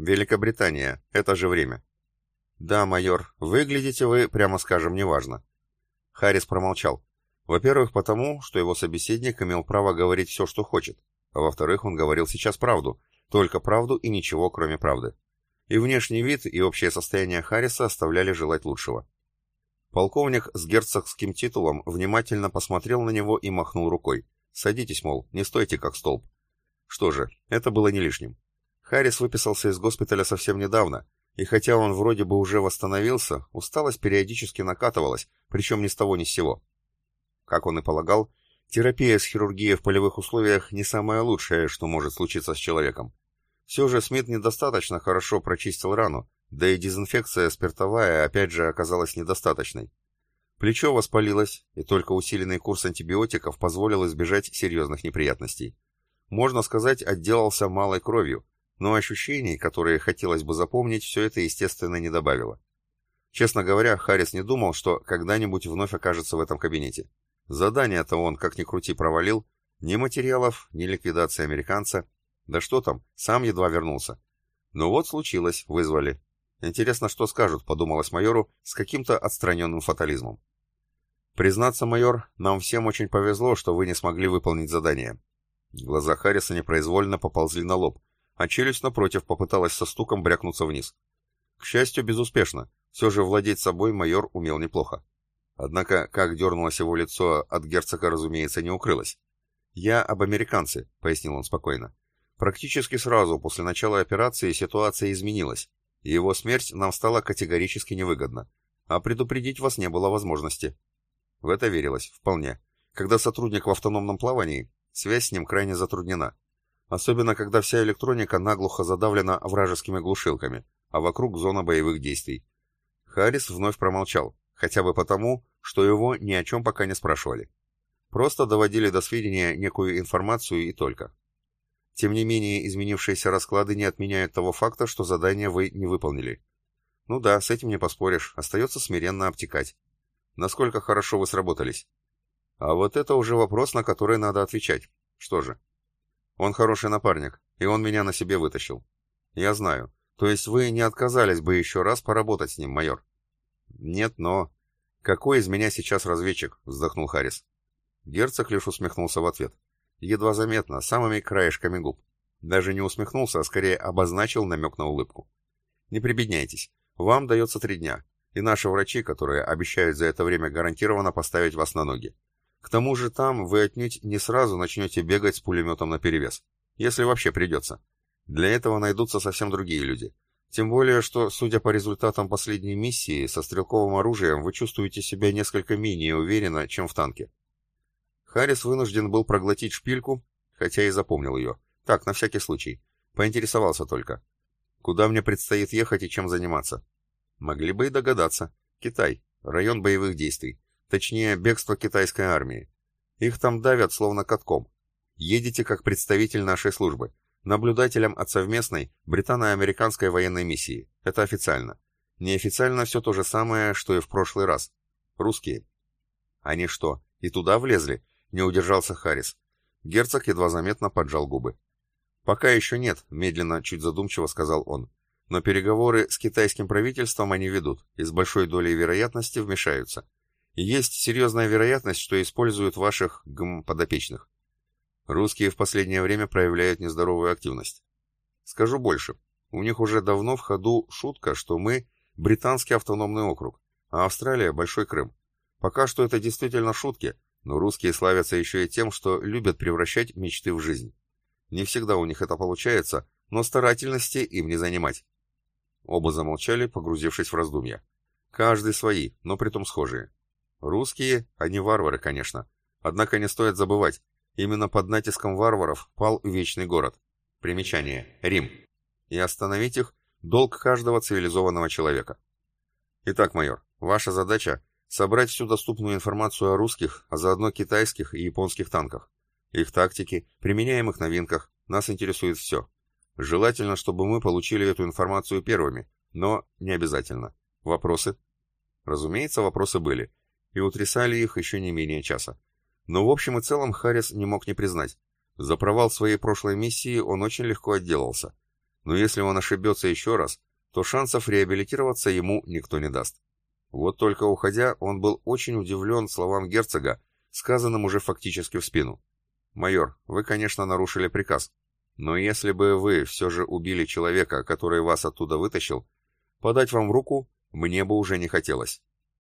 Великобритания. Это же время. Да, майор, выглядите вы, прямо скажем, неважно. Харрис промолчал. Во-первых, потому, что его собеседник имел право говорить все, что хочет. А во-вторых, он говорил сейчас правду. Только правду и ничего, кроме правды. И внешний вид, и общее состояние Харриса оставляли желать лучшего. Полковник с герцогским титулом внимательно посмотрел на него и махнул рукой. «Садитесь, мол, не стойте как столб». Что же, это было не лишним. Харрис выписался из госпиталя совсем недавно, и хотя он вроде бы уже восстановился, усталость периодически накатывалась, причем ни с того ни с сего. Как он и полагал, терапия с хирургией в полевых условиях не самое лучшее, что может случиться с человеком. Все же Смит недостаточно хорошо прочистил рану, да и дезинфекция спиртовая опять же оказалась недостаточной. Плечо воспалилось, и только усиленный курс антибиотиков позволил избежать серьезных неприятностей. Можно сказать, отделался малой кровью, но ощущений, которые хотелось бы запомнить, все это, естественно, не добавило. Честно говоря, Харрис не думал, что когда-нибудь вновь окажется в этом кабинете. Задание-то он, как ни крути, провалил. Ни материалов, ни ликвидации американца. Да что там, сам едва вернулся. Но вот случилось, вызвали. Интересно, что скажут, подумалось майору, с каким-то отстраненным фатализмом. Признаться, майор, нам всем очень повезло, что вы не смогли выполнить задание. Глаза Харриса непроизвольно поползли на лоб, а челюсть, напротив, попыталась со стуком брякнуться вниз. К счастью, безуспешно. Все же владеть собой майор умел неплохо. Однако, как дернулось его лицо, от герцога, разумеется, не укрылось. «Я об американце», — пояснил он спокойно. «Практически сразу после начала операции ситуация изменилась, и его смерть нам стала категорически невыгодна, а предупредить вас не было возможности». В это верилось, вполне. Когда сотрудник в автономном плавании, связь с ним крайне затруднена. Особенно, когда вся электроника наглухо задавлена вражескими глушилками, а вокруг зона боевых действий. Харрис вновь промолчал, хотя бы потому, что его ни о чем пока не спрашивали. Просто доводили до сведения некую информацию и только. Тем не менее, изменившиеся расклады не отменяют того факта, что задание вы не выполнили. Ну да, с этим не поспоришь, остается смиренно обтекать. Насколько хорошо вы сработались? А вот это уже вопрос, на который надо отвечать. Что же? Он хороший напарник, и он меня на себе вытащил. Я знаю. То есть вы не отказались бы еще раз поработать с ним, майор? Нет, но... «Какой из меня сейчас разведчик?» — вздохнул Харрис. Герцог лишь усмехнулся в ответ. Едва заметно, самыми краешками губ. Даже не усмехнулся, а скорее обозначил намек на улыбку. «Не прибедняйтесь. Вам дается три дня, и наши врачи, которые обещают за это время гарантированно поставить вас на ноги. К тому же там вы отнюдь не сразу начнете бегать с пулеметом наперевес, если вообще придется. Для этого найдутся совсем другие люди, тем более, что, судя по результатам последней миссии, со стрелковым оружием вы чувствуете себя несколько менее уверенно, чем в танке. Харрис вынужден был проглотить шпильку, хотя и запомнил ее. Так, на всякий случай. Поинтересовался только. Куда мне предстоит ехать и чем заниматься? Могли бы и догадаться. Китай. Район боевых действий. Точнее, бегство китайской армии. Их там давят словно катком. Едете как представитель нашей службы. Наблюдателем от совместной британо-американской военной миссии. Это официально. Неофициально все то же самое, что и в прошлый раз. Русские. Они что, и туда влезли? Не удержался Харрис. Герцог едва заметно поджал губы. «Пока еще нет», — медленно, чуть задумчиво сказал он. «Но переговоры с китайским правительством они ведут, и с большой долей вероятности вмешаются. Есть серьезная вероятность, что используют ваших, гм, подопечных. Русские в последнее время проявляют нездоровую активность. Скажу больше. У них уже давно в ходу шутка, что мы – британский автономный округ, а Австралия – Большой Крым. Пока что это действительно шутки, но русские славятся еще и тем, что любят превращать мечты в жизнь. Не всегда у них это получается, но старательности им не занимать. Оба замолчали, погрузившись в раздумья. Каждый свои, но притом схожие. Русские, они варвары, конечно. Однако не стоит забывать, Именно под натиском варваров пал Вечный город. Примечание. Рим. И остановить их – долг каждого цивилизованного человека. Итак, майор, ваша задача – собрать всю доступную информацию о русских, а заодно китайских и японских танках. Их тактике, применяемых новинках, нас интересует все. Желательно, чтобы мы получили эту информацию первыми, но не обязательно. Вопросы? Разумеется, вопросы были, и утрясали их еще не менее часа. Но в общем и целом Харрис не мог не признать. За провал своей прошлой миссии он очень легко отделался. но если он ошибется еще раз, то шансов реабилитироваться ему никто не даст. Вот только уходя, он был очень удивлен словам герцога, сказанным уже фактически в спину. «Майор, вы, конечно, нарушили приказ, но если бы вы все же убили человека, который вас оттуда вытащил, подать вам руку мне бы уже не хотелось.